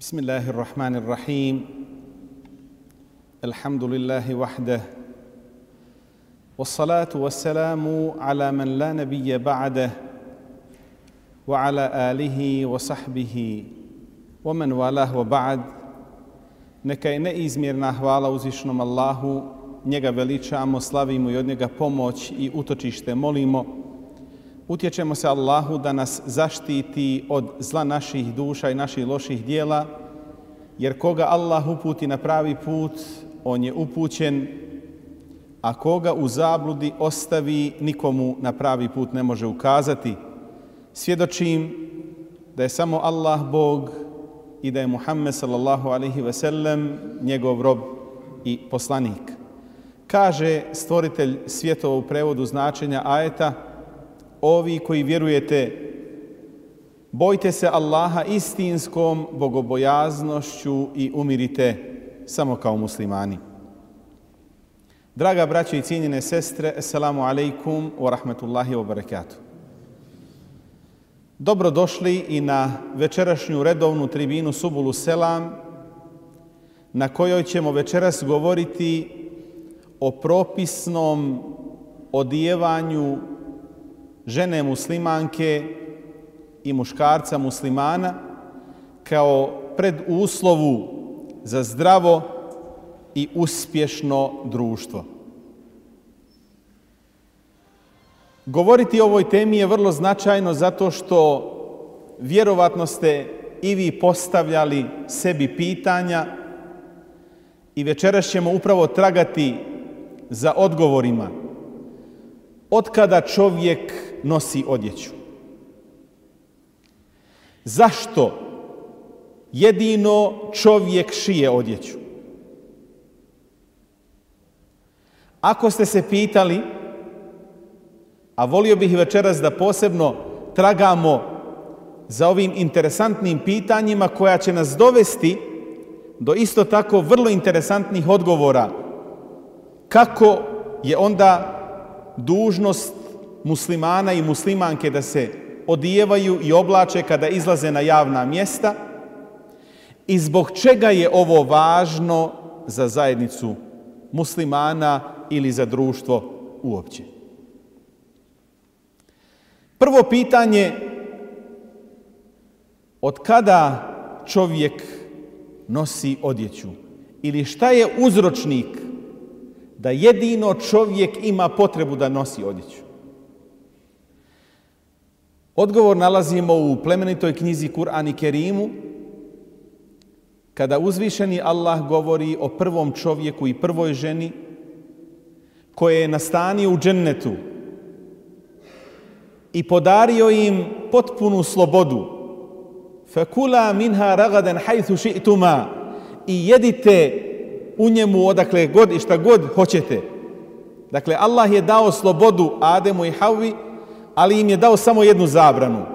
بسم الله الرحمن الرحيم الحمد لله وحده والصلاه والسلام على من لا نبي بعده وعلى اله وصحبه ومن والاه وبعد neka je neizmjerna hvala uzvišnom Allahu, njega veličamo, slavimo i od njega pomoć i utočište molimo. Utječemo se Allahu da nas zaštiti od zla naših duša i naših loših dijela, jer koga Allah uputi na pravi put, on je upućen, a koga u zabludi ostavi, nikomu na pravi put ne može ukazati. Svjedočim da je samo Allah Bog i da je Muhammed sallallahu alaihi ve sellem njegov rob i poslanik. Kaže stvoritelj svjetova u prevodu značenja ajeta, ovi koji vjerujete, bojte se Allaha istinskom bogobojaznošću i umirite samo kao muslimani. Draga braće i cijenjene sestre, assalamu alaikum wa rahmatullahi wa barakatuh. Dobrodošli i na večerašnju redovnu tribinu Subulu Selam, na kojoj ćemo večeras govoriti o propisnom odijevanju žene muslimanke i muškarca muslimana kao preduslovu za zdravo i uspješno društvo. Govoriti o ovoj temi je vrlo značajno zato što vjerovatno ste i vi postavljali sebi pitanja i večeras ćemo upravo tragati za odgovorima. Od kada čovjek nosi odjeću? Zašto jedino čovjek šije odjeću? Ako ste se pitali, a volio bih večeras da posebno tragamo za ovim interesantnim pitanjima koja će nas dovesti do isto tako vrlo interesantnih odgovora. Kako je onda dužnost muslimana i muslimanke da se odijevaju i oblače kada izlaze na javna mjesta i zbog čega je ovo važno za zajednicu muslimana ili za društvo uopće. Prvo pitanje, od kada čovjek nosi odjeću? Ili šta je uzročnik da jedino čovjek ima potrebu da nosi odjeću? Odgovor nalazimo u plemenitoj knjizi Kur'an i Kerimu, kada uzvišeni Allah govori o prvom čovjeku i prvoj ženi koje je nastanio u džennetu i podario im potpunu slobodu. Fakula minha ragadan haythu shi'tuma i jedite u njemu odakle god i šta god hoćete. Dakle, Allah je dao slobodu Ademu i Havi, ali im je dao samo jednu zabranu.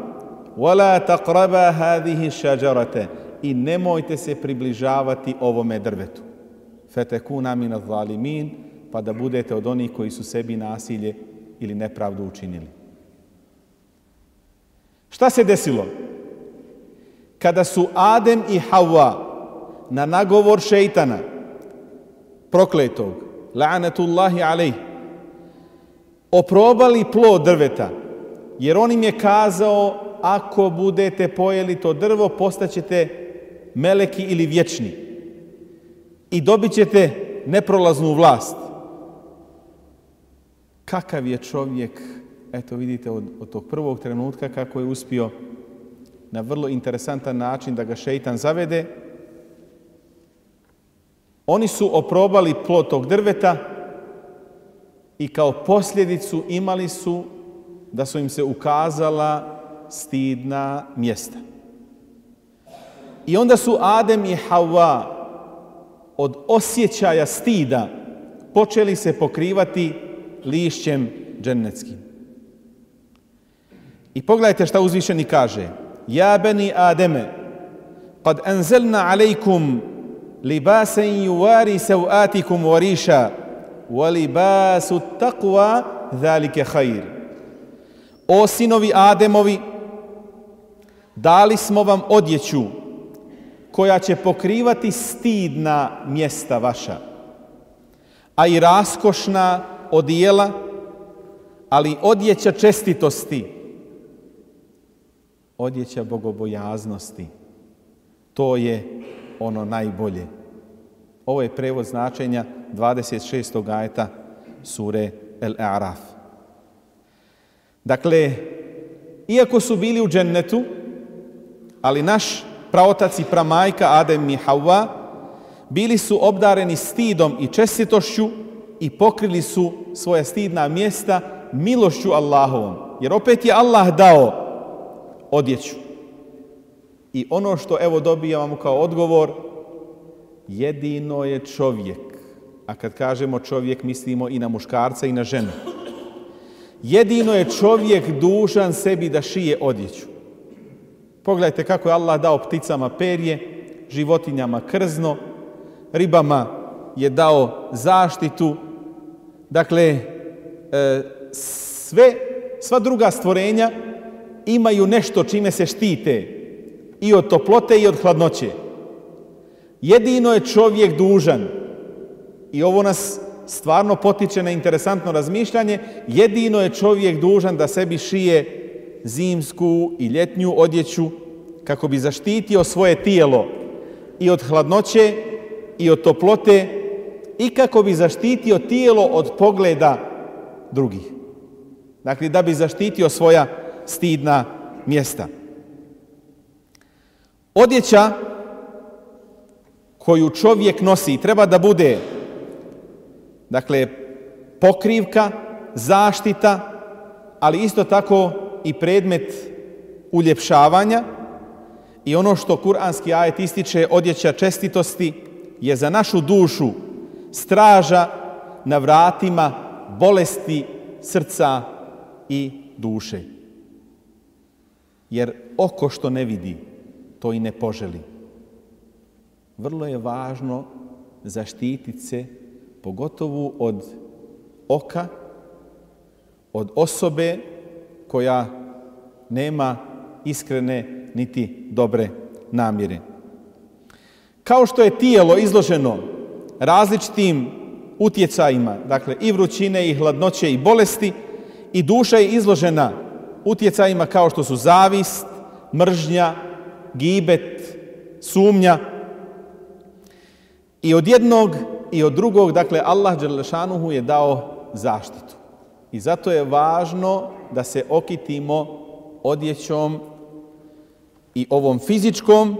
Wala taqraba hadhihi shajarate i nemojte se približavati ovome drvetu. Fetekuna min zalimin pa da budete od onih koji su sebi nasilje ili nepravdu učinili. Šta se desilo? Kada su Adem i Hawa na nagovor šeitana, prokletog, la'anatullahi alejh, oprobali plod drveta, jer on im je kazao, ako budete pojeli to drvo, postaćete meleki ili vječni i dobit ćete neprolaznu vlast. Kakav je čovjek, eto vidite od, od tog prvog trenutka kako je uspio na vrlo interesantan način da ga šeitan zavede. Oni su oprobali plod tog drveta i kao posljedicu imali su da su im se ukazala stidna mjesta. I onda su Adem i Hawa od osjećaja stida počeli se pokrivati lišćem džennetskim. I pogledajte šta uzvišeni kaže. Ja beni Ademe, kad anzelna alejkum libasen juvari sevatikum wariša, wa libasu taqwa zalike hajr. O sinovi Ademovi, dali smo vam odjeću koja će pokrivati stidna mjesta vaša, a i raskošna odijela, ali odjeća čestitosti, odjeća bogobojaznosti. To je ono najbolje. Ovo je prevod značenja 26. ajeta sure El Araf. Dakle, iako su bili u džennetu, ali naš praotac i pramajka Adem i Hawa bili su obdareni stidom i čestitošću i pokrili su svoja stidna mjesta milošću Allahovom. Jer opet je Allah dao odjeću. I ono što evo dobijamo kao odgovor, jedino je čovjek, a kad kažemo čovjek mislimo i na muškarca i na ženu, jedino je čovjek dužan sebi da šije odjeću. Pogledajte kako je Allah dao pticama perje, životinjama krzno, ribama je dao zaštitu. Dakle, e, sve, sva druga stvorenja imaju nešto čime se štite i od toplote i od hladnoće. Jedino je čovjek dužan, i ovo nas stvarno potiče na interesantno razmišljanje, jedino je čovjek dužan da sebi šije zimsku i ljetnju odjeću kako bi zaštitio svoje tijelo i od hladnoće i od toplote i kako bi zaštitio tijelo od pogleda drugih. Dakle, da bi zaštitio svoja stidna mjesta. Odjeća koju čovjek nosi treba da bude dakle pokrivka, zaštita, ali isto tako i predmet uljepšavanja i ono što kuranski ajet ističe odjeća čestitosti je za našu dušu straža na vratima bolesti srca i duše. Jer oko što ne vidi, to i ne poželi. Vrlo je važno zaštititi se pogotovo od oka, od osobe koja nema iskrene niti dobre namjere. Kao što je tijelo izloženo različitim utjecajima, dakle i vrućine i hladnoće i bolesti, i duša je izložena utjecajima kao što su zavist, mržnja, gibet, sumnja. I od jednog i od drugog, dakle Allah Đelešanuhu je dao zaštitu. I zato je važno da se okitimo odjećom i ovom fizičkom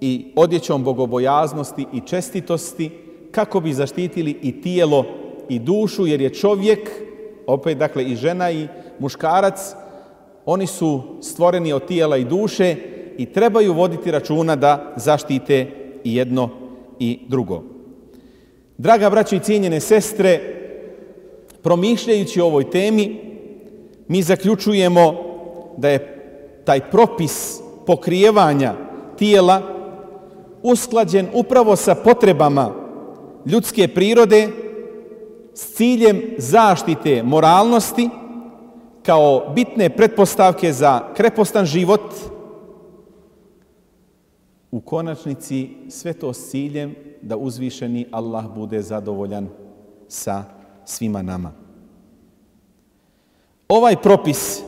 i odjećom bogobojaznosti i čestitosti kako bi zaštitili i tijelo i dušu jer je čovjek, opet dakle i žena i muškarac, oni su stvoreni od tijela i duše i trebaju voditi računa da zaštite i jedno i drugo. Draga braćo i cijenjene sestre, promišljajući o ovoj temi, mi zaključujemo da je taj propis pokrijevanja tijela usklađen upravo sa potrebama ljudske prirode s ciljem zaštite moralnosti kao bitne pretpostavke za krepostan život, u konačnici sve to s ciljem da uzvišeni Allah bude zadovoljan sa svima nama. Ovaj propis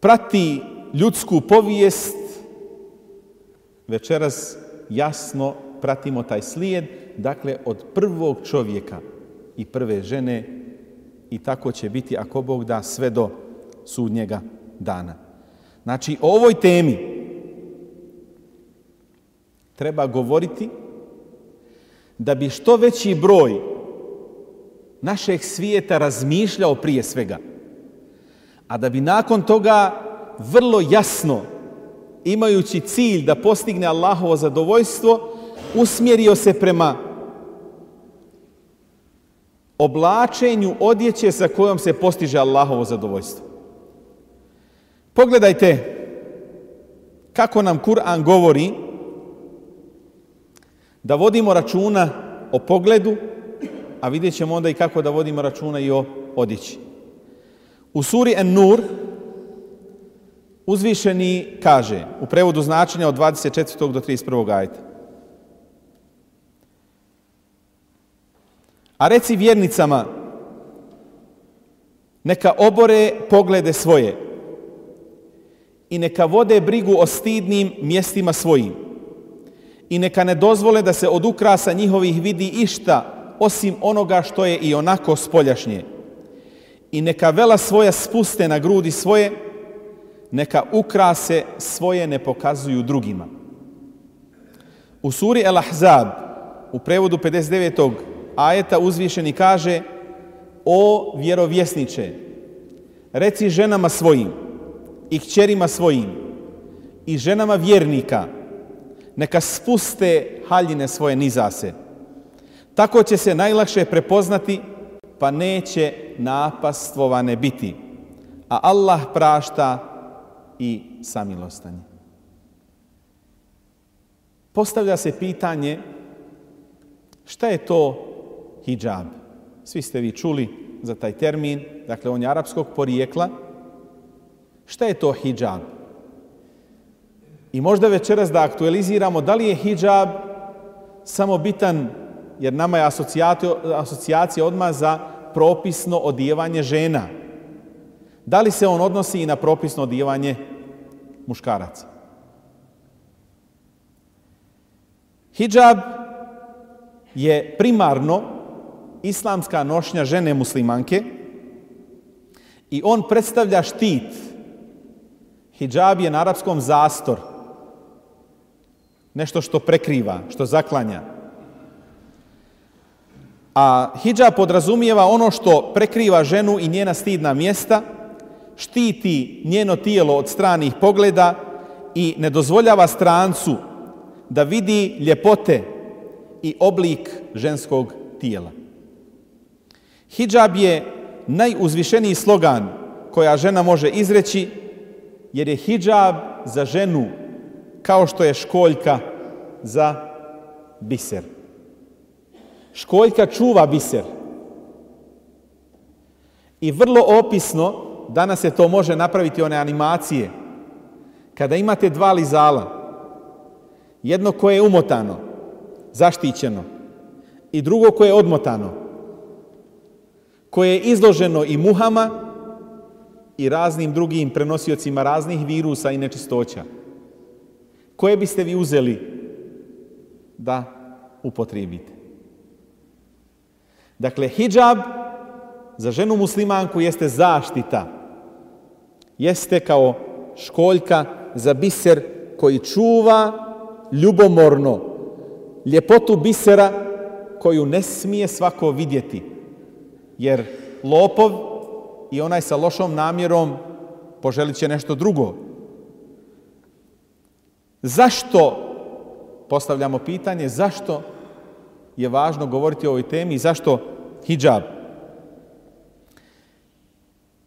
prati ljudsku povijest, večeras jasno pratimo taj slijed, dakle od prvog čovjeka i prve žene i tako će biti ako Bog da sve do sudnjega dana. Znači o ovoj temi treba govoriti da bi što veći broj našeg svijeta razmišljao prije svega, a da bi nakon toga vrlo jasno, imajući cilj da postigne Allahovo zadovoljstvo, usmjerio se prema oblačenju odjeće sa kojom se postiže Allahovo zadovoljstvo. Pogledajte kako nam Kur'an govori da vodimo računa o pogledu, a vidjet ćemo onda i kako da vodimo računa i o odjeći. U suri En-Nur Uzvišeni kaže u prevodu značenja od 24. do 31. ajta. A reci vjernicama, neka obore poglede svoje i neka vode brigu o stidnim mjestima svojim i neka ne dozvole da se od ukrasa njihovih vidi išta osim onoga što je i onako spoljašnje. I neka vela svoja spuste na grudi svoje, neka ukrase svoje ne pokazuju drugima. U suri El Ahzab, u prevodu 59. ajeta uzvišeni kaže O vjerovjesniče, reci ženama svojim i kćerima svojim i ženama vjernika, neka spuste haljine svoje nizase. Tako će se najlakše prepoznati, pa neće napastvovane biti. A Allah prašta i samilostanje. Postavlja se pitanje šta je to hijab? Svi ste vi čuli za taj termin, dakle on je arapskog porijekla. Šta je to hijab? I možda večeras da aktualiziramo da li je hijab samo bitan, jer nama je asocijacija odmah za propisno odijevanje žena. Da li se on odnosi i na propisno odijevanje muškaraca? Hijab je primarno islamska nošnja žene muslimanke i on predstavlja štit. Hijab je na arapskom zastor. Nešto što prekriva, što zaklanja. A hijab podrazumijeva ono što prekriva ženu i njena stidna mjesta, štiti njeno tijelo od stranih pogleda i ne dozvoljava strancu da vidi ljepote i oblik ženskog tijela. Hidžab je najuzvišeniji slogan koja žena može izreći, jer je hidžab za ženu kao što je školjka za biser. Školjka čuva biser. I vrlo opisno, danas se to može napraviti one animacije, kada imate dva lizala, jedno koje je umotano, zaštićeno, i drugo koje je odmotano, koje je izloženo i muhama i raznim drugim prenosiocima raznih virusa i nečistoća. Koje biste vi uzeli da upotrijebite? Dakle, hijab za ženu muslimanku jeste zaštita. Jeste kao školjka za biser koji čuva ljubomorno ljepotu bisera koju ne smije svako vidjeti. Jer lopov i onaj sa lošom namjerom poželit će nešto drugo. Zašto, postavljamo pitanje, zašto je važno govoriti o ovoj temi i zašto hijab?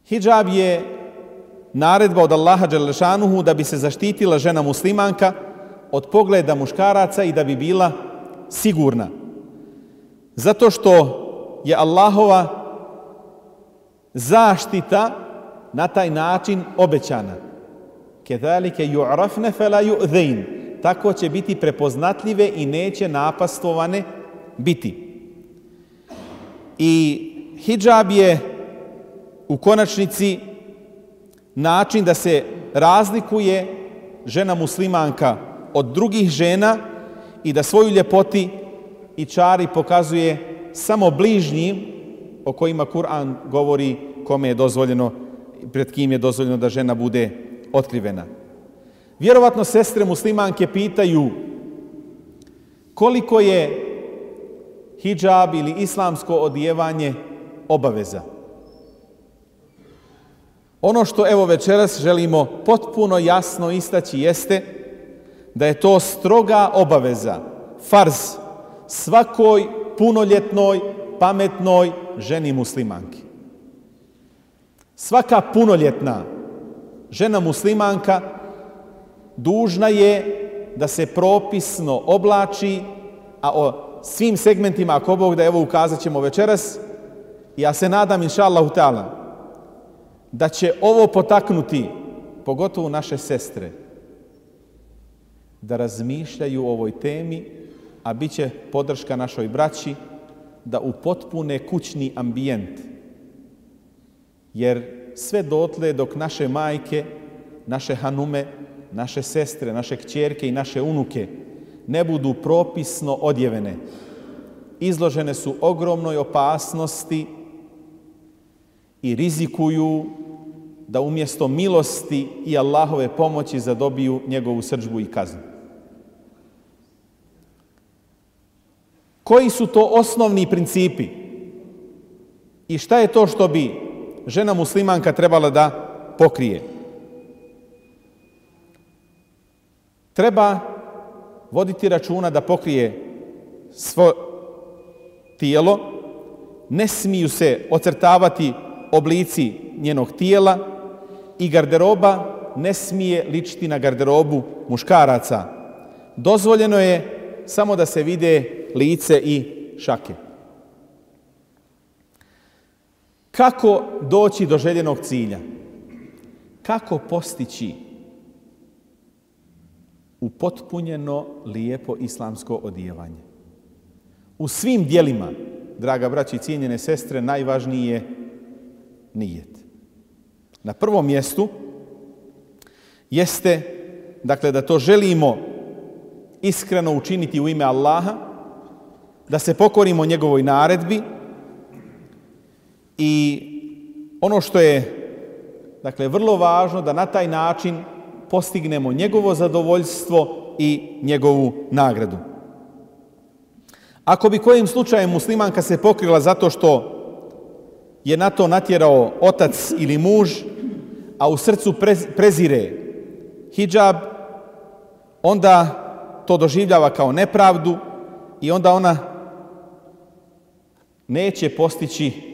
Hijab je naredba od Allaha Đelešanuhu da bi se zaštitila žena muslimanka od pogleda muškaraca i da bi bila sigurna. Zato što je Allahova zaštita na taj način obećana. Kedalike ju'rafne fela ju'zein. Tako će biti prepoznatljive i neće napastovane biti. I hijab je u konačnici način da se razlikuje žena muslimanka od drugih žena i da svoju ljepoti i čari pokazuje samo bližnjim o kojima Kur'an govori kome je dozvoljeno, pred kim je dozvoljeno da žena bude otkrivena. Vjerovatno sestre muslimanke pitaju koliko je hijab ili islamsko odijevanje obaveza. Ono što evo večeras želimo potpuno jasno istaći jeste da je to stroga obaveza, farz svakoj punoljetnoj, pametnoj ženi muslimanki. Svaka punoljetna žena muslimanka dužna je da se propisno oblači, a o svim segmentima, ako Bog da evo ukazat ćemo večeras, ja se nadam, inša ta'ala, da će ovo potaknuti pogotovo naše sestre, da razmišljaju o ovoj temi, a bit će podrška našoj braći da upotpune kućni ambijent. Jer sve dotle dok naše majke, naše hanume, naše sestre, naše kćerke i naše unuke ne budu propisno odjevene, izložene su ogromnoj opasnosti i rizikuju da umjesto milosti i Allahove pomoći zadobiju njegovu srđbu i kaznu. Koji su to osnovni principi? I šta je to što bi žena muslimanka trebala da pokrije? Treba voditi računa da pokrije svo tijelo, ne smiju se ocrtavati oblici njenog tijela i garderoba ne smije ličiti na garderobu muškaraca. Dozvoljeno je samo da se vide lice i šake. Kako doći do željenog cilja? Kako postići upotpunjeno lijepo islamsko odijevanje? U svim dijelima, draga braći i cijenjene sestre, najvažniji je nijet. Na prvom mjestu jeste dakle da to želimo iskreno učiniti u ime Allaha, da se pokorimo njegovoj naredbi i ono što je dakle vrlo važno da na taj način postignemo njegovo zadovoljstvo i njegovu nagradu. Ako bi kojim slučajem muslimanka se pokrila zato što je na to natjerao otac ili muž, a u srcu prezire hijab, onda to doživljava kao nepravdu i onda ona neće postići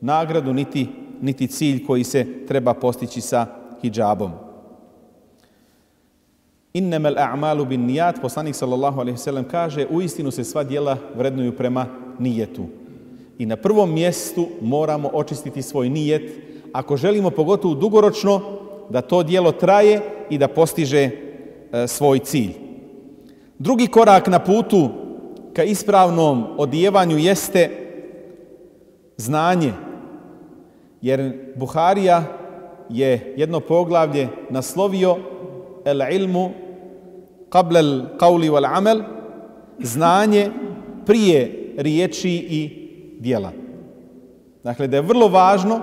nagradu niti, niti cilj koji se treba postići sa hijabom. Innemel a'malu bin nijat, poslanik sallallahu alaihi sallam kaže, u istinu se sva dijela vrednuju prema nijetu. I na prvom mjestu moramo očistiti svoj nijet, ako želimo pogotovo dugoročno da to dijelo traje i da postiže e, svoj cilj. Drugi korak na putu ka ispravnom odijevanju jeste znanje. Jer Buharija je jedno poglavlje naslovio el ilmu qablal qawli wal amal znanje prije riječi i djela. Dakle, da je vrlo važno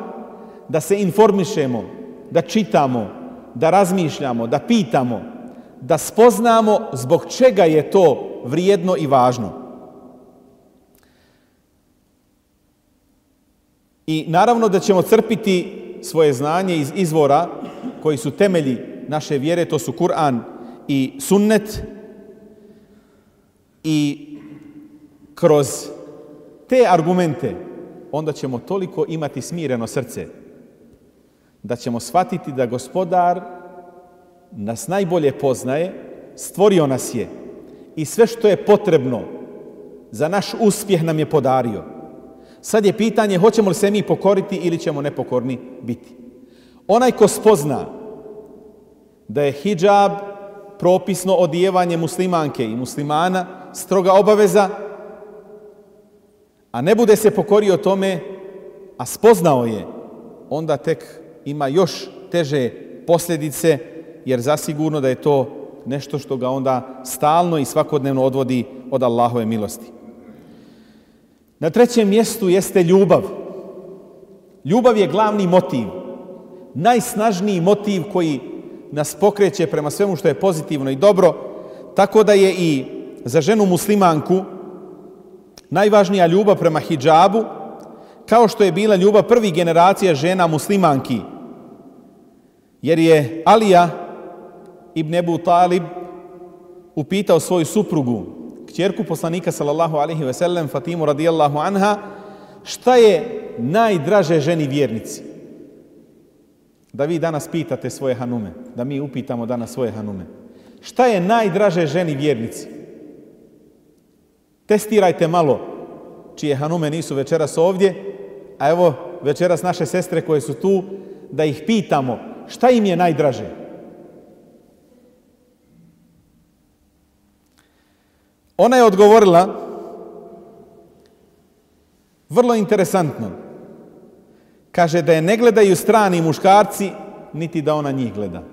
da se informišemo, da čitamo, da razmišljamo, da pitamo, da spoznamo zbog čega je to vrijedno i važno. I naravno da ćemo crpiti svoje znanje iz izvora koji su temelji naše vjere, to su Kur'an i sunnet i kroz te argumente onda ćemo toliko imati smireno srce da ćemo shvatiti da gospodar nas najbolje poznaje, stvorio nas je i sve što je potrebno za naš uspjeh nam je podario. Sad je pitanje hoćemo li se mi pokoriti ili ćemo nepokorni biti. Onaj ko spozna da je hijab propisno odijevanje muslimanke i muslimana stroga obaveza, a ne bude se pokorio tome, a spoznao je, onda tek ima još teže posljedice jer zasigurno da je to nešto što ga onda stalno i svakodnevno odvodi od Allahove milosti. Na trećem mjestu jeste ljubav. Ljubav je glavni motiv, najsnažniji motiv koji nas pokreće prema svemu što je pozitivno i dobro, tako da je i za ženu muslimanku najvažnija ljubav prema hijabu, kao što je bila ljubav prvih generacija žena muslimanki. Jer je Alija ibn Ebu Talib upitao svoju suprugu, kćerku poslanika sallallahu alaihi ve sellem, Fatimu radijallahu anha, šta je najdraže ženi vjernici? Da vi danas pitate svoje hanume, da mi upitamo danas svoje hanume. Šta je najdraže ženi vjernici? Testirajte malo čije hanume nisu večeras ovdje, a evo večeras naše sestre koje su tu, da ih pitamo šta im je najdraže. Ona je odgovorila vrlo interesantno. Kaže da je ne gledaju strani muškarci, niti da ona njih gleda.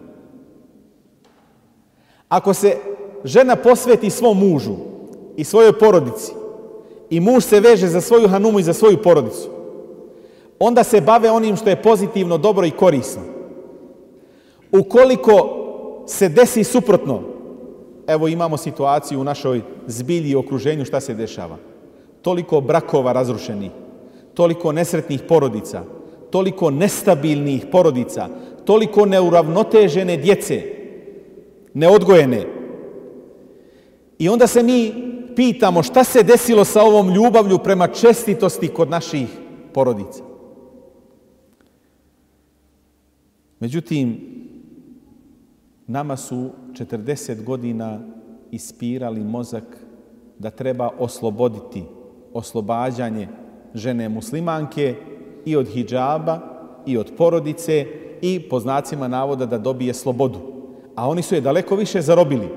Ako se žena posveti svom mužu i svojoj porodici i muž se veže za svoju hanumu i za svoju porodicu, onda se bave onim što je pozitivno, dobro i korisno. Ukoliko se desi suprotno, evo imamo situaciju u našoj zbilji i okruženju šta se dešava. Toliko brakova razrušenih, toliko nesretnih porodica, toliko nestabilnih porodica, toliko neuravnotežene djece, neodgojene. I onda se mi pitamo šta se desilo sa ovom ljubavlju prema čestitosti kod naših porodica. Međutim, nama su 40 godina ispirali mozak da treba osloboditi oslobađanje žene muslimanke i od hijjaba i od porodice i po znacima navoda da dobije slobodu. A oni su je daleko više zarobili.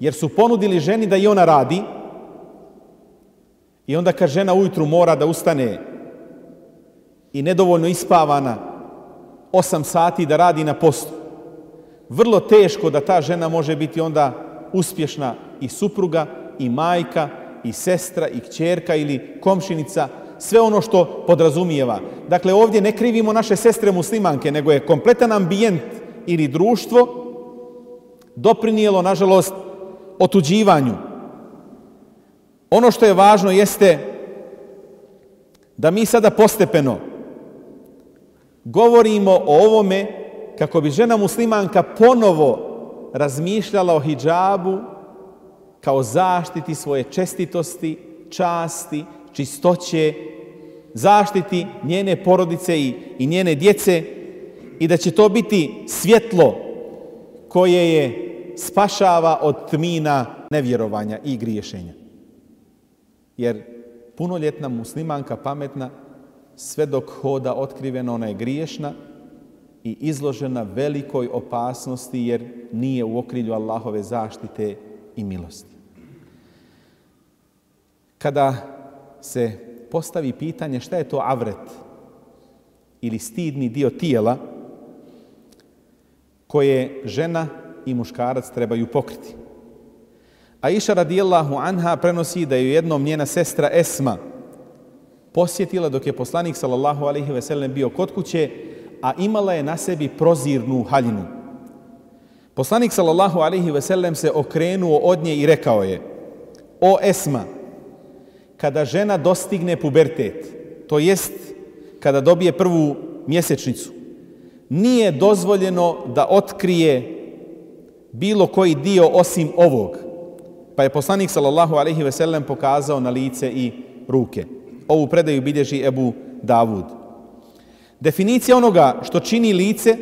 Jer su ponudili ženi da i ona radi i onda kad žena ujutru mora da ustane i nedovoljno ispavana osam sati da radi na postu. Vrlo teško da ta žena može biti onda uspješna i supruga, i majka, i sestra, i kćerka ili komšinica, sve ono što podrazumijeva. Dakle, ovdje ne krivimo naše sestre muslimanke, nego je kompletan ambijent ili društvo doprinijelo, nažalost, otuđivanju. Ono što je važno jeste da mi sada postepeno govorimo o ovome kako bi žena muslimanka ponovo razmišljala o hijabu kao zaštiti svoje čestitosti, časti, čistoće, zaštiti njene porodice i, i njene djece i da će to biti svjetlo koje je spašava od tmina nevjerovanja i griješenja. Jer punoljetna muslimanka pametna sve dok hoda otkriveno ona je griješna i izložena velikoj opasnosti jer nije u okrilju Allahove zaštite i milosti. Kada se postavi pitanje šta je to avret ili stidni dio tijela koje žena i muškarac trebaju pokriti. A iša radijallahu anha prenosi da je jednom njena sestra Esma posjetila dok je poslanik sallallahu alaihi ve sellem bio kod kuće, a imala je na sebi prozirnu haljinu. Poslanik sallallahu alaihi ve sellem se okrenuo od nje i rekao je O Esma, kada žena dostigne pubertet, to jest kada dobije prvu mjesečnicu, nije dozvoljeno da otkrije bilo koji dio osim ovog. Pa je poslanik sallallahu alaihi ve sellem pokazao na lice i ruke. Ovu predaju bilježi Ebu Davud. Definicija onoga što čini lice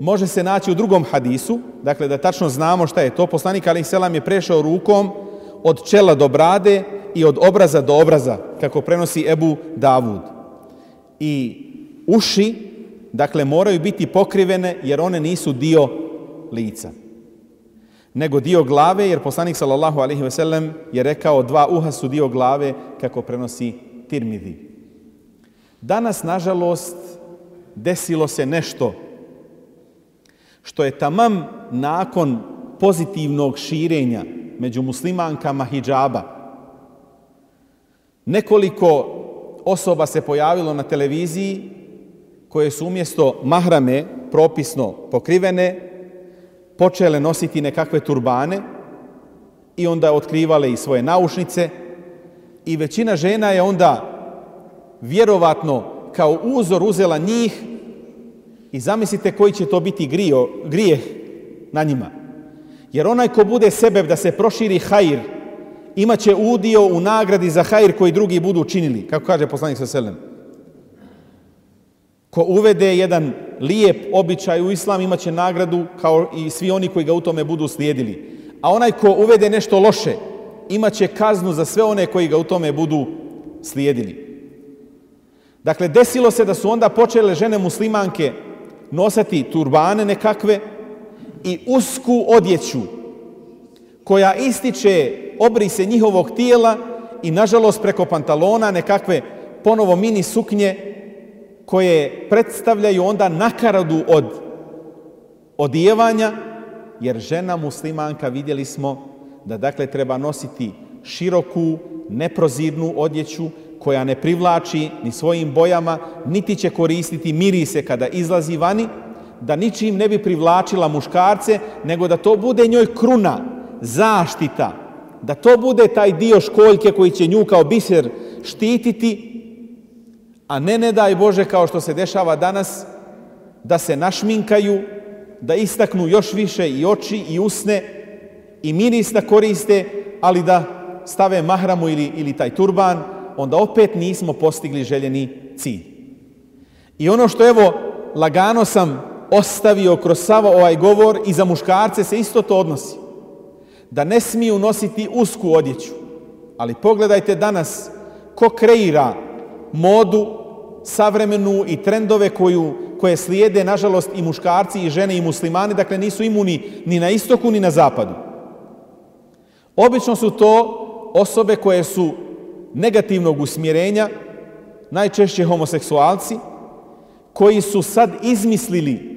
može se naći u drugom hadisu, dakle da tačno znamo šta je to. Poslanik alaihi selam je prešao rukom od čela do brade i od obraza do obraza, kako prenosi Ebu Davud. I uši, dakle, moraju biti pokrivene jer one nisu dio lica nego dio glave, jer poslanik sallallahu alaihi ve sellem je rekao dva uha su dio glave kako prenosi Tirmidhi. Danas, nažalost, desilo se nešto što je tamam nakon pozitivnog širenja među muslimankama hijjaba. Nekoliko osoba se pojavilo na televiziji koje su umjesto mahrame propisno pokrivene, počele nositi nekakve turbane i onda otkrivale i svoje naušnice i većina žena je onda vjerovatno kao uzor uzela njih i zamislite koji će to biti grio, grijeh na njima. Jer onaj ko bude sebe da se proširi hajr, imaće udio u nagradi za hajr koji drugi budu učinili, kako kaže poslanik sa selem. Ko uvede jedan lijep običaj u islam imaće nagradu kao i svi oni koji ga u tome budu slijedili. A onaj ko uvede nešto loše imaće kaznu za sve one koji ga u tome budu slijedili. Dakle, desilo se da su onda počele žene muslimanke nosati turbane nekakve i usku odjeću koja ističe obrise njihovog tijela i nažalost preko pantalona nekakve ponovo mini suknje koje predstavljaju onda nakaradu od odijevanja, jer žena muslimanka vidjeli smo da dakle treba nositi široku, neprozirnu odjeću koja ne privlači ni svojim bojama, niti će koristiti mirise kada izlazi vani, da ničim ne bi privlačila muškarce, nego da to bude njoj kruna, zaštita, da to bude taj dio školjke koji će nju kao biser štititi, a ne ne daj Bože kao što se dešava danas, da se našminkaju, da istaknu još više i oči i usne i miris da koriste, ali da stave mahramu ili, ili taj turban, onda opet nismo postigli željeni cilj. I ono što evo lagano sam ostavio kroz sav ovaj govor i za muškarce se isto to odnosi. Da ne smiju nositi usku odjeću. Ali pogledajte danas ko kreira modu savremenu i trendove koju, koje slijede, nažalost, i muškarci i žene i muslimani, dakle nisu imuni ni na istoku ni na zapadu. Obično su to osobe koje su negativnog usmjerenja, najčešće homoseksualci, koji su sad izmislili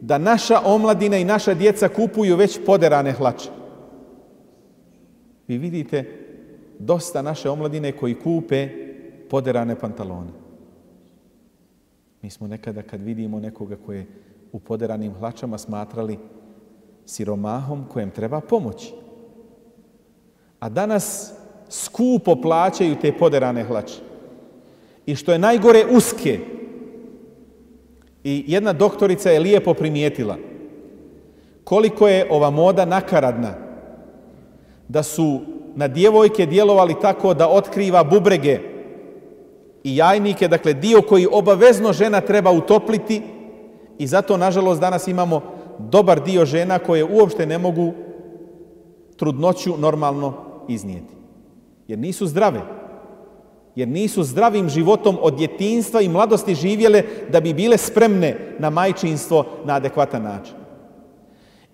da naša omladina i naša djeca kupuju već poderane hlače. Vi vidite dosta naše omladine koji kupe poderane pantalone. Mi smo nekada kad vidimo nekoga koje u poderanim hlačama smatrali siromahom kojem treba pomoći. A danas skupo plaćaju te poderane hlače. I što je najgore uske. I jedna doktorica je lijepo primijetila koliko je ova moda nakaradna. Da su na djevojke djelovali tako da otkriva bubrege i jajnike, dakle dio koji obavezno žena treba utopliti i zato nažalost danas imamo dobar dio žena koje uopšte ne mogu trudnoću normalno iznijeti. Jer nisu zdrave. Jer nisu zdravim životom od djetinstva i mladosti živjele da bi bile spremne na majčinstvo na adekvatan način.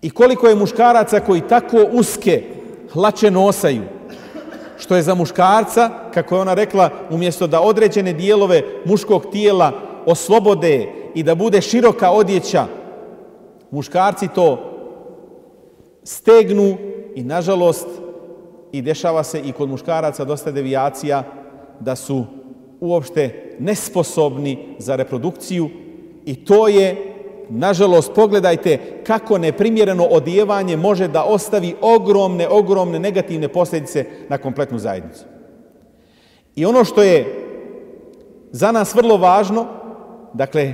I koliko je muškaraca koji tako uske hlače nosaju, što je za muškarca, kako je ona rekla, umjesto da određene dijelove muškog tijela oslobode i da bude široka odjeća, muškarci to stegnu i nažalost i dešava se i kod muškaraca dosta devijacija da su uopšte nesposobni za reprodukciju i to je Nažalost, pogledajte kako neprimjereno odijevanje može da ostavi ogromne, ogromne negativne posljedice na kompletnu zajednicu. I ono što je za nas vrlo važno, dakle,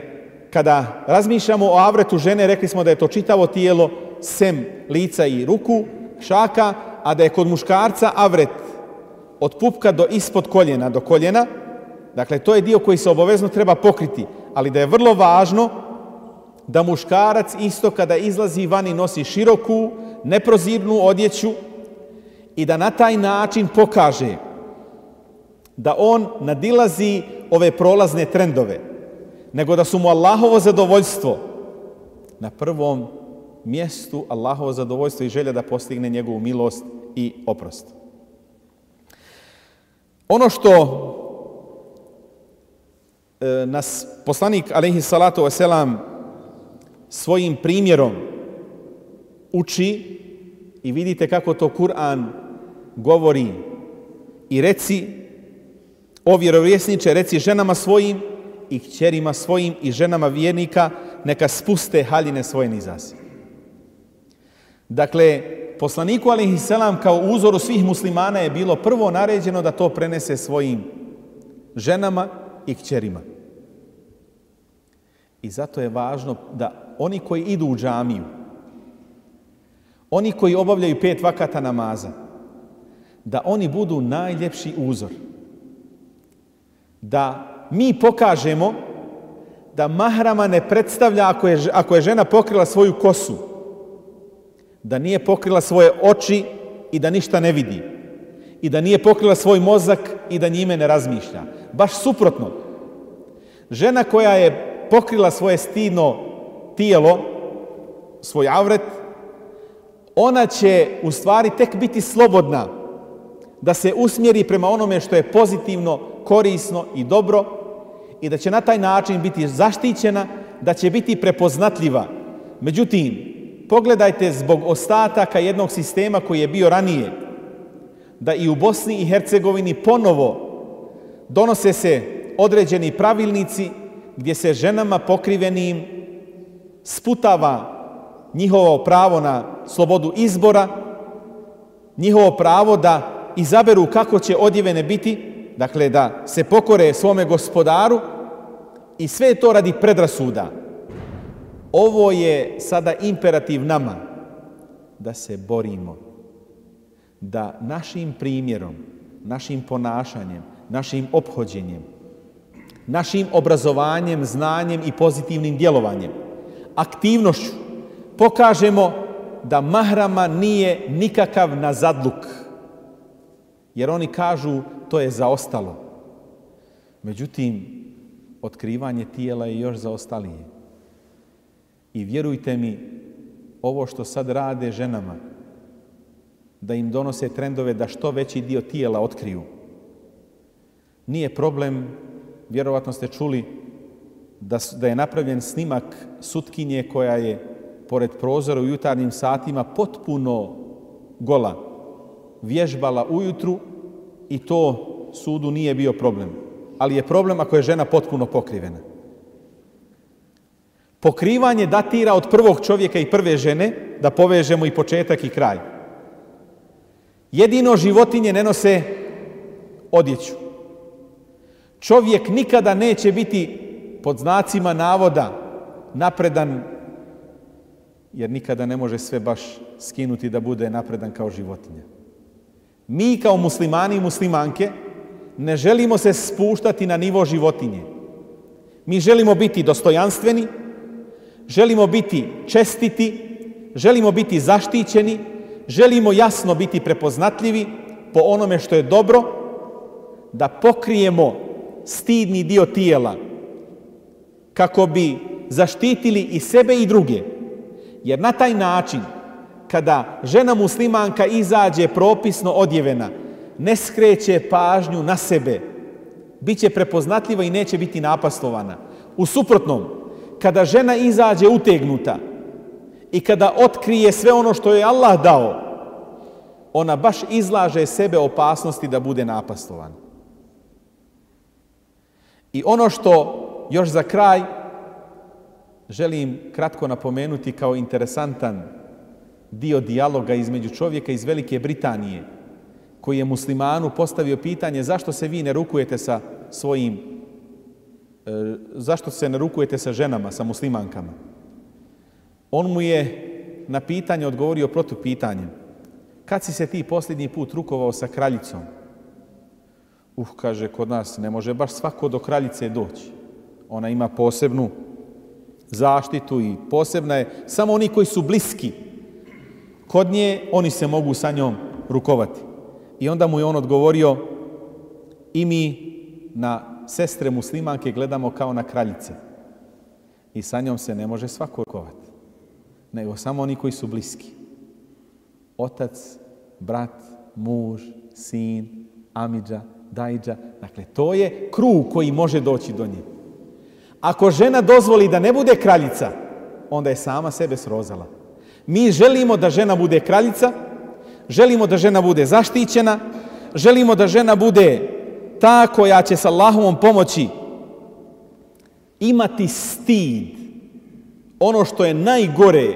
kada razmišljamo o avretu žene, rekli smo da je to čitavo tijelo, sem lica i ruku, šaka, a da je kod muškarca avret od pupka do ispod koljena do koljena, dakle, to je dio koji se obavezno treba pokriti, ali da je vrlo važno da muškarac isto kada izlazi vani nosi široku, neprozirnu odjeću i da na taj način pokaže da on nadilazi ove prolazne trendove, nego da su mu Allahovo zadovoljstvo na prvom mjestu Allahovo zadovoljstvo i želja da postigne njegovu milost i oprost. Ono što e, nas poslanik alaihi salatu wasalam svojim primjerom uči i vidite kako to Kur'an govori i reci o vjerovjesniče, reci ženama svojim i kćerima svojim i ženama vjernika neka spuste haljine svoje nizasi. Dakle, poslaniku alihi selam kao uzoru svih muslimana je bilo prvo naređeno da to prenese svojim ženama i kćerima. I zato je važno da oni koji idu u džamiju, oni koji obavljaju pet vakata namaza, da oni budu najljepši uzor. Da mi pokažemo da mahrama ne predstavlja ako je, ako je žena pokrila svoju kosu, da nije pokrila svoje oči i da ništa ne vidi. I da nije pokrila svoj mozak i da njime ne razmišlja. Baš suprotno. Žena koja je pokrila svoje stidno tijelo, svoj avret, ona će u stvari tek biti slobodna da se usmjeri prema onome što je pozitivno, korisno i dobro i da će na taj način biti zaštićena, da će biti prepoznatljiva. Međutim, pogledajte zbog ostataka jednog sistema koji je bio ranije, da i u Bosni i Hercegovini ponovo donose se određeni pravilnici gdje se ženama pokrivenim sputava njihovo pravo na slobodu izbora, njihovo pravo da izaberu kako će odjevene biti, dakle da se pokore svome gospodaru i sve je to radi predrasuda. Ovo je sada imperativ nama da se borimo, da našim primjerom, našim ponašanjem, našim ophođenjem, našim obrazovanjem, znanjem i pozitivnim djelovanjem, aktivnošću, pokažemo da mahrama nije nikakav nazadluk. Jer oni kažu to je zaostalo. Međutim, otkrivanje tijela je još zaostalije. I vjerujte mi, ovo što sad rade ženama, da im donose trendove da što veći dio tijela otkriju. Nije problem, vjerovatno ste čuli, da, da je napravljen snimak sutkinje koja je pored prozora u jutarnjim satima potpuno gola. Vježbala ujutru i to sudu nije bio problem. Ali je problem ako je žena potpuno pokrivena. Pokrivanje datira od prvog čovjeka i prve žene, da povežemo i početak i kraj. Jedino životinje ne nose odjeću. Čovjek nikada neće biti pod znacima navoda napredan, jer nikada ne može sve baš skinuti da bude napredan kao životinja. Mi kao muslimani i muslimanke ne želimo se spuštati na nivo životinje. Mi želimo biti dostojanstveni, želimo biti čestiti, želimo biti zaštićeni, želimo jasno biti prepoznatljivi po onome što je dobro, da pokrijemo stidni dio tijela kako bi zaštitili i sebe i druge. Jer na taj način, kada žena muslimanka izađe propisno odjevena, ne skreće pažnju na sebe, bit će prepoznatljiva i neće biti napastovana. U suprotnom, kada žena izađe utegnuta i kada otkrije sve ono što je Allah dao, ona baš izlaže sebe opasnosti da bude napastovana. I ono što još za kraj želim kratko napomenuti kao interesantan dio dijaloga između čovjeka iz Velike Britanije, koji je muslimanu postavio pitanje zašto se vi ne rukujete sa svojim, zašto se ne rukujete sa ženama, sa muslimankama. On mu je na pitanje odgovorio protu pitanjem. Kad si se ti posljednji put rukovao sa kraljicom? Uh, kaže, kod nas ne može baš svako do kraljice doći. Ona ima posebnu zaštitu i posebna je samo oni koji su bliski. Kod nje oni se mogu sa njom rukovati. I onda mu je on odgovorio i mi na sestre muslimanke gledamo kao na kraljice. I sa njom se ne može svako rukovati. Nego samo oni koji su bliski. Otac, brat, muž, sin, amidža, dajđa. Dakle, to je krug koji može doći do nje. Ako žena dozvoli da ne bude kraljica, onda je sama sebe srozala. Mi želimo da žena bude kraljica, želimo da žena bude zaštićena, želimo da žena bude ta koja će sa Allahovom pomoći imati stid. Ono što je najgore,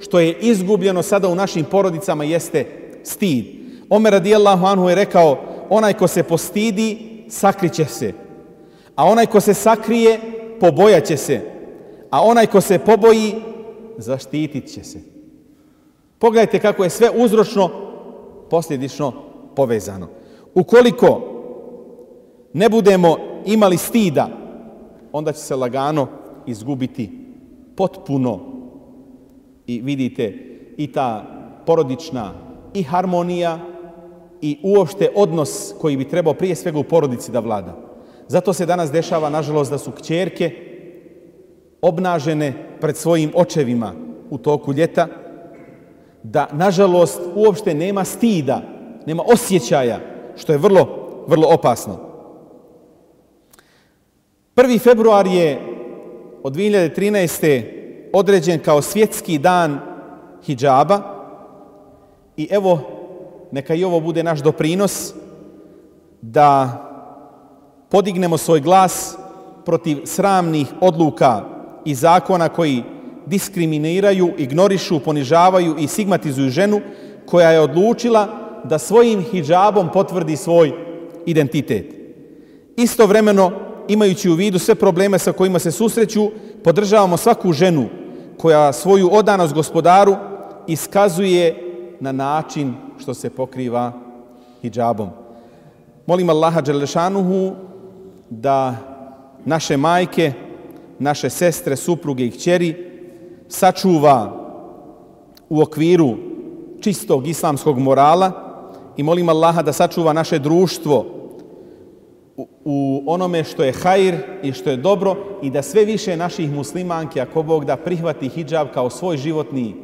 što je izgubljeno sada u našim porodicama jeste stid. Omer radijallahu anhu je rekao, onaj ko se postidi, sakriće se. A onaj ko se sakrije, pobojaće se. A onaj ko se poboji, zaštitit će se. Pogledajte kako je sve uzročno, posljedično povezano. Ukoliko ne budemo imali stida, onda će se lagano izgubiti potpuno i vidite i ta porodična i harmonija i uopšte odnos koji bi trebao prije svega u porodici da vlada. Zato se danas dešava, nažalost, da su kćerke obnažene pred svojim očevima u toku ljeta, da nažalost uopšte nema stida, nema osjećaja, što je vrlo, vrlo opasno. 1. februar je od 2013. određen kao svjetski dan hijjaba i evo neka i ovo bude naš doprinos da podignemo svoj glas protiv sramnih odluka i zakona koji diskriminiraju, ignorišu, ponižavaju i stigmatizuju ženu koja je odlučila da svojim hijabom potvrdi svoj identitet. Istovremeno, imajući u vidu sve probleme sa kojima se susreću, podržavamo svaku ženu koja svoju odanost gospodaru iskazuje na način što se pokriva hijabom. Molim Allaha Đelešanuhu da naše majke, naše sestre, supruge i kćeri sačuva u okviru čistog islamskog morala i molim Allaha da sačuva naše društvo u onome što je hajr i što je dobro i da sve više naših muslimanki, ako Bog da prihvati hijab kao svoj životni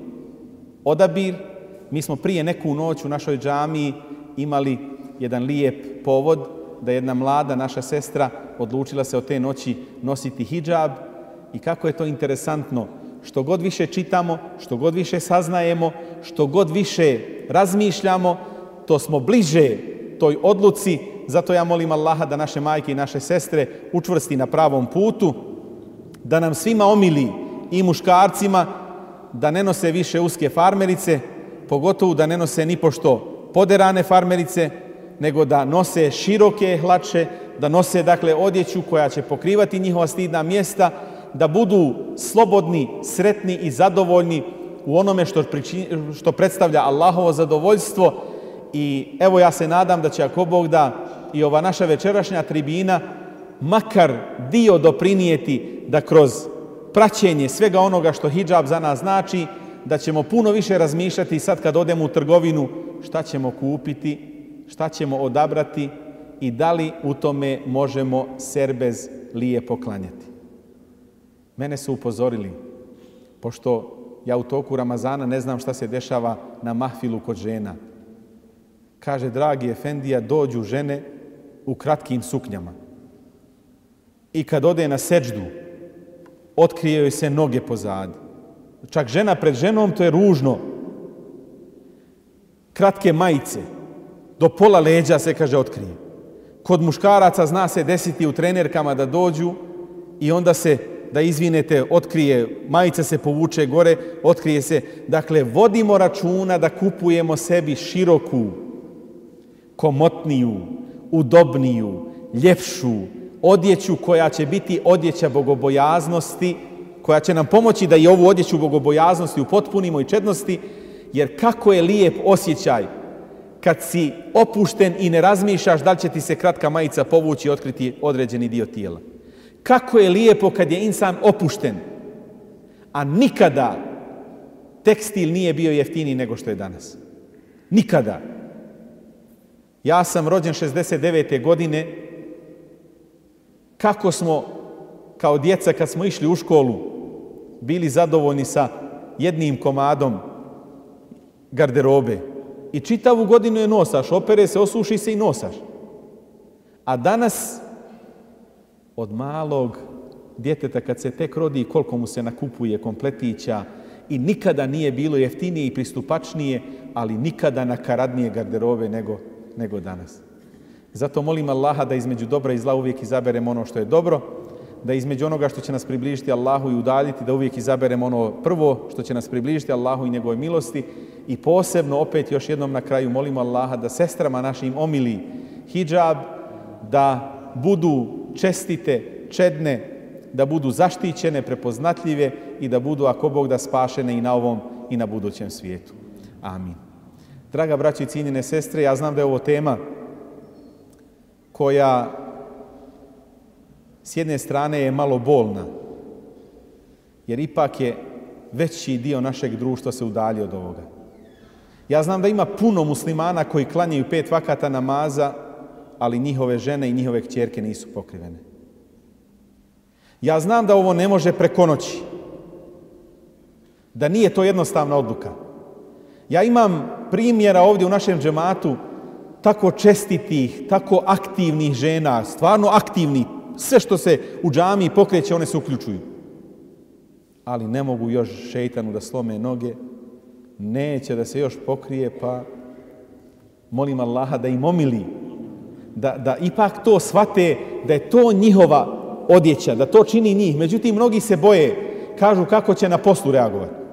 odabir. Mi smo prije neku noć u našoj džamiji imali jedan lijep povod da jedna mlada naša sestra odlučila se od te noći nositi hijab i kako je to interesantno. Što god više čitamo, što god više saznajemo, što god više razmišljamo, to smo bliže toj odluci. Zato ja molim Allaha da naše majke i naše sestre učvrsti na pravom putu, da nam svima omili i muškarcima da ne nose više uske farmerice, pogotovo da ne nose ni pošto poderane farmerice, nego da nose široke hlače, da nose dakle odjeću koja će pokrivati njihova stidna mjesta, da budu slobodni, sretni i zadovoljni u onome što, što predstavlja Allahovo zadovoljstvo i evo ja se nadam da će ako Bog da i ova naša večerašnja tribina makar dio doprinijeti da kroz praćenje svega onoga što hijab za nas znači, da ćemo puno više razmišljati sad kad odemo u trgovinu šta ćemo kupiti, šta ćemo odabrati i da li u tome možemo serbez lije poklanjati. Mene su upozorili, pošto ja u toku Ramazana ne znam šta se dešava na mahfilu kod žena. Kaže, dragi Efendija, dođu žene u kratkim suknjama. I kad ode na seđdu, otkrije joj se noge pozadi. Čak žena pred ženom, to je ružno. Kratke majice, do pola leđa se, kaže, otkrije. Kod muškaraca zna se desiti u trenerkama da dođu i onda se, da izvinete, otkrije, majica se povuče gore, otkrije se. Dakle, vodimo računa da kupujemo sebi široku, komotniju, udobniju, ljepšu odjeću koja će biti odjeća bogobojaznosti, koja će nam pomoći da i ovu odjeću bogobojaznosti upotpunimo i čednosti, jer kako je lijep osjećaj kad si opušten i ne razmišljaš da li će ti se kratka majica povući i otkriti određeni dio tijela. Kako je lijepo kad je insan opušten, a nikada tekstil nije bio jeftiniji nego što je danas. Nikada. Ja sam rođen 69. godine. Kako smo kao djeca kad smo išli u školu bili zadovoljni sa jednim komadom garderobe, i čitavu godinu je nosaš, opere se, osuši se i nosaš. A danas od malog djeteta kad se tek rodi koliko mu se nakupuje kompletića i nikada nije bilo jeftinije i pristupačnije, ali nikada nakaradnije garderobe nego, nego danas. Zato molim Allaha da između dobra i zla uvijek izaberemo ono što je dobro, da između onoga što će nas približiti Allahu i udaljiti, da uvijek izaberemo ono prvo što će nas približiti Allahu i njegove milosti i posebno opet još jednom na kraju molimo Allaha da sestrama našim omili hijab, da budu čestite, čedne, da budu zaštićene, prepoznatljive i da budu, ako Bog da, spašene i na ovom i na budućem svijetu. Amin. Draga braći i cijenjene sestre, ja znam da je ovo tema koja s jedne strane je malo bolna, jer ipak je veći dio našeg društva se udalji od ovoga. Ja znam da ima puno muslimana koji klanjaju pet vakata namaza, ali njihove žene i njihove kćerke nisu pokrivene. Ja znam da ovo ne može preko noći. Da nije to jednostavna odluka. Ja imam primjera ovdje u našem džematu tako čestitih, tako aktivnih žena, stvarno aktivnih, sve što se u džamiji pokreće, one se uključuju. Ali ne mogu još šeitanu da slome noge, neće da se još pokrije, pa molim Allaha da im omili, da, da ipak to shvate, da je to njihova odjeća, da to čini njih. Međutim, mnogi se boje, kažu kako će na poslu reagovati.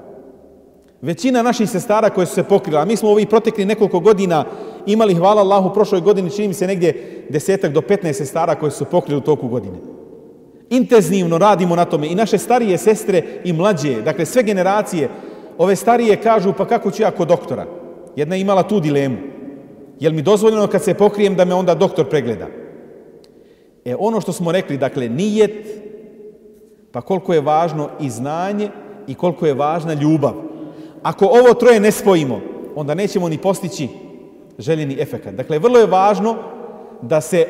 Većina naših sestara koje su se pokrila, a mi smo ovih protekli nekoliko godina imali, hvala Allahu, u prošloj godini čini mi se negdje desetak do 15 sestara koje su se pokrili u toku godine. Intenzivno radimo na tome i naše starije sestre i mlađe, dakle sve generacije, ove starije kažu pa kako ću ja kod doktora? Jedna je imala tu dilemu. Je li mi dozvoljeno kad se pokrijem da me onda doktor pregleda? E ono što smo rekli, dakle, nijet, pa koliko je važno i znanje i koliko je važna ljubav. Ako ovo troje ne spojimo, onda nećemo ni postići željeni efekat. Dakle, vrlo je važno da se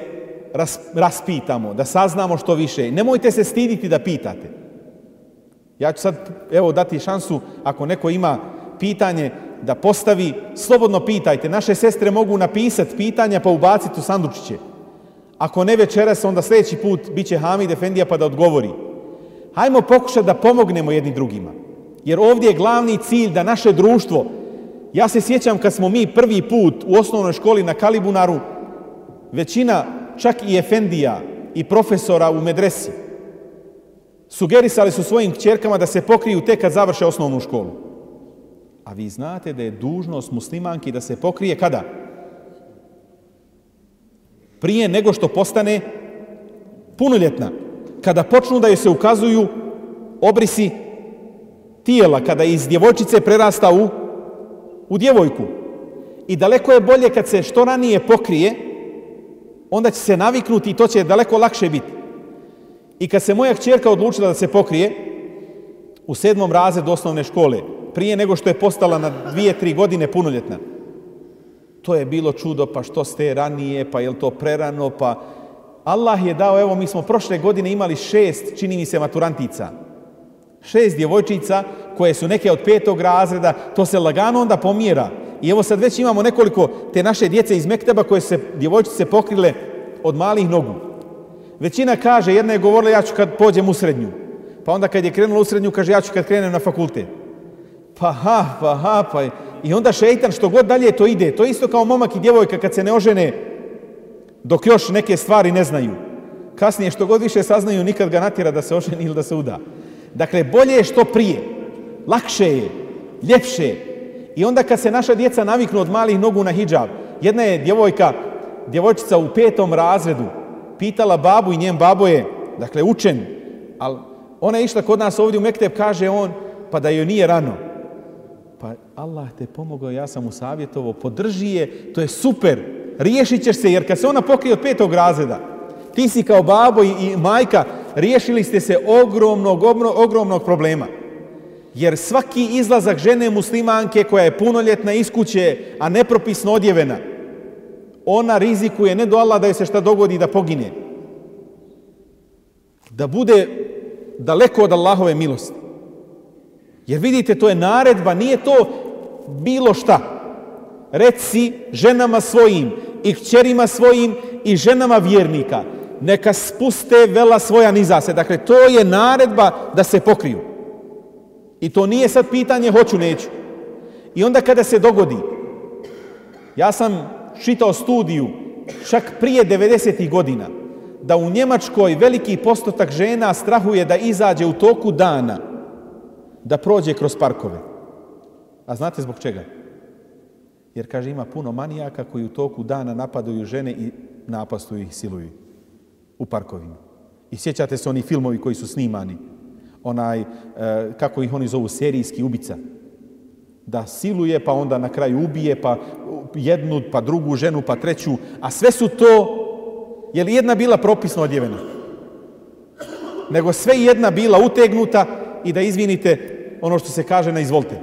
raspitamo, da saznamo što više. Nemojte se stiditi da pitate. Ja ću sad, evo, dati šansu, ako neko ima pitanje, da postavi, slobodno pitajte. Naše sestre mogu napisati pitanja pa ubaciti u sandučiće. Ako ne večeras, onda sljedeći put bit će Hamid Efendija pa da odgovori. Hajmo pokušati da pomognemo jedni drugima. Jer ovdje je glavni cilj da naše društvo, ja se sjećam kad smo mi prvi put u osnovnoj školi na Kalibunaru, većina čak i Efendija i profesora u medresi, sugerisali su svojim kćerkama da se pokriju tek kad završe osnovnu školu. A vi znate da je dužnost muslimanki da se pokrije kada? Prije nego što postane punoljetna. Kada počnu da joj se ukazuju obrisi tijela, kada iz djevojčice prerasta u, u djevojku. I daleko je bolje kad se što ranije pokrije, onda će se naviknuti i to će daleko lakše biti. I kad se moja kćerka odlučila da se pokrije, u sedmom razredu osnovne škole, prije nego što je postala na dvije, tri godine punoljetna. To je bilo čudo, pa što ste ranije, pa je to prerano, pa... Allah je dao, evo mi smo prošle godine imali šest, čini mi se, maturantica. Šest djevojčica koje su neke od petog razreda, to se lagano onda pomjera. I evo sad već imamo nekoliko te naše djece iz Mekteba koje se djevojčice pokrile od malih nogu. Većina kaže, jedna je govorila ja ću kad pođem u srednju. Pa onda kad je krenula u srednju, kaže ja ću kad krenem na fakultet. Pa ha, pa ha, pa... I onda šeitan što god dalje to ide. To isto kao momak i djevojka kad se ne ožene dok još neke stvari ne znaju. Kasnije što god više saznaju nikad ga natjera da se oženi ili da se uda. Dakle, bolje je što prije. Lakše je, ljepše je. I onda kad se naša djeca naviknu od malih nogu na hijab, jedna je djevojka, djevojčica u petom razredu, pitala babu i njen babo je, dakle, učen, ali ona je išla kod nas ovdje u Mekteb, kaže on, pa da joj nije rano. Pa Allah te pomogao, ja sam mu savjetovo, podrži je, to je super, riješit ćeš se, jer kad se ona pokrije od petog razreda, ti si kao babo i majka, riješili ste se ogromnog, ogromnog problema. Jer svaki izlazak žene muslimanke koja je punoljetna iz kuće, a nepropisno odjevena, ona rizikuje ne do Allah da joj se šta dogodi da pogine. Da bude daleko od Allahove milosti. Jer vidite, to je naredba, nije to bilo šta. Reci ženama svojim i kćerima svojim i ženama vjernika, neka spuste vela svoja niza se. Dakle, to je naredba da se pokriju. I to nije sad pitanje hoću, neću. I onda kada se dogodi, ja sam čitao studiju čak prije 90. godina, da u Njemačkoj veliki postotak žena strahuje da izađe u toku dana da prođe kroz parkove. A znate zbog čega? Jer, kaže, ima puno manijaka koji u toku dana napadaju žene i napastuju ih, siluju u parkovima. I sjećate se oni filmovi koji su snimani, onaj, e, kako ih oni zovu, serijski ubica. Da siluje, pa onda na kraju ubije, pa jednu, pa drugu ženu, pa treću, a sve su to, je li jedna bila propisno odjevena? Nego sve jedna bila utegnuta i da izvinite, ono što se kaže na izvolte.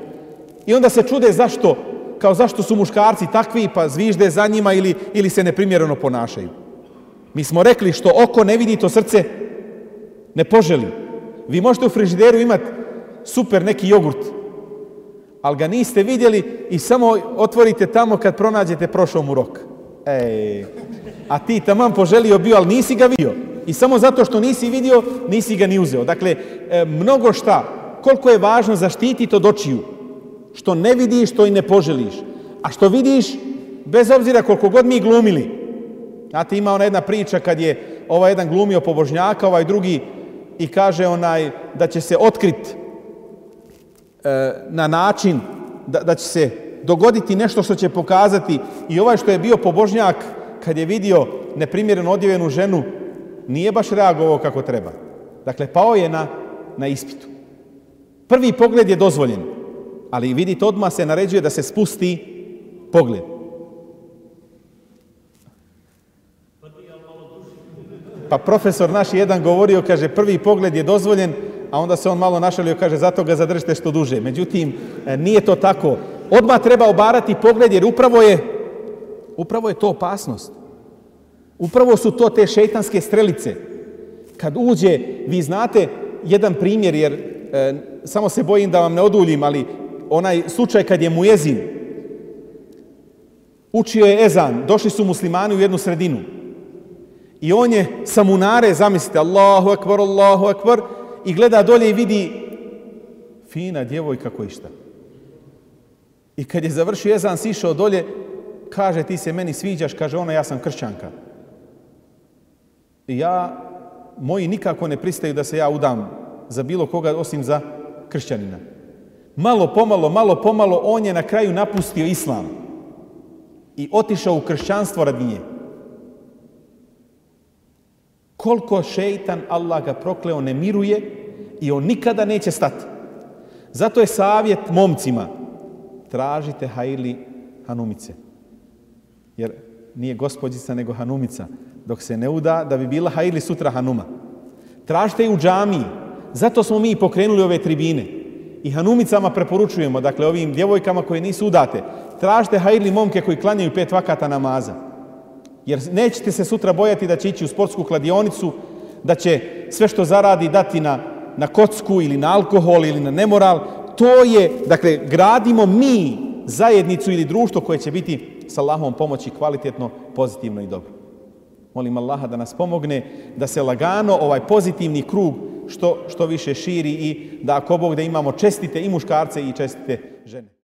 I onda se čude zašto, kao zašto su muškarci takvi, pa zvižde za njima ili, ili se neprimjereno ponašaju. Mi smo rekli što oko ne vidi, to srce Ne poželi. Vi možete u frižideru imati super neki jogurt, ali ga niste vidjeli i samo otvorite tamo kad pronađete prošao mu rok. Ej, a ti taman poželio bio, ali nisi ga vidio. I samo zato što nisi vidio, nisi ga ni uzeo. Dakle, e, mnogo šta, koliko je važno zaštititi od očiju. Što ne vidiš, što i ne poželiš. A što vidiš, bez obzira koliko god mi glumili. Znate, ima ona jedna priča kad je ovaj jedan glumio pobožnjaka, ovaj drugi i kaže onaj da će se otkriti e, na način da, da će se dogoditi nešto što će pokazati i ovaj što je bio pobožnjak kad je vidio neprimjereno odjevenu ženu nije baš reagovao kako treba. Dakle, pao je na, na ispitu. Prvi pogled je dozvoljen, ali vidite, odmah se naređuje da se spusti pogled. Pa profesor naš jedan govorio, kaže, prvi pogled je dozvoljen, a onda se on malo našalio, kaže, zato ga zadržite što duže. Međutim, e, nije to tako. Odmah treba obarati pogled, jer upravo je, upravo je to opasnost. Upravo su to te šeitanske strelice. Kad uđe, vi znate jedan primjer, jer e, samo se bojim da vam ne oduljim, ali onaj slučaj kad je jezin, učio je ezan, došli su muslimani u jednu sredinu. I on je sa munare, zamislite, Allahu akbar, Allahu akbar, i gleda dolje i vidi fina djevojka koji šta. I kad je završio ezan, sišao dolje, kaže ti se meni sviđaš, kaže ona ja sam kršćanka. I ja, moji nikako ne pristaju da se ja udam za bilo koga osim za kršćanina. Malo pomalo, malo pomalo, on je na kraju napustio islam i otišao u kršćanstvo radi nje. Koliko šeitan Allah ga prokleo ne miruje i on nikada neće stati. Zato je savjet momcima tražite hajli hanumice. Jer nije gospođica nego hanumica. Dok se ne uda da bi bila hajli sutra hanuma. Tražite i u džamiji. Zato smo mi pokrenuli ove tribine. I hanumicama preporučujemo, dakle ovim djevojkama koje nisu udate, tražite hajli momke koji klanjaju pet vakata namaza. Jer nećete se sutra bojati da će ići u sportsku kladionicu, da će sve što zaradi dati na, na kocku ili na alkohol ili na nemoral. To je, dakle, gradimo mi zajednicu ili društvo koje će biti sa Allahom pomoći kvalitetno, pozitivno i dobro. Molim Allaha da nas pomogne da se lagano ovaj pozitivni krug što, što više širi i da ako Bog da imamo čestite i muškarce i čestite žene.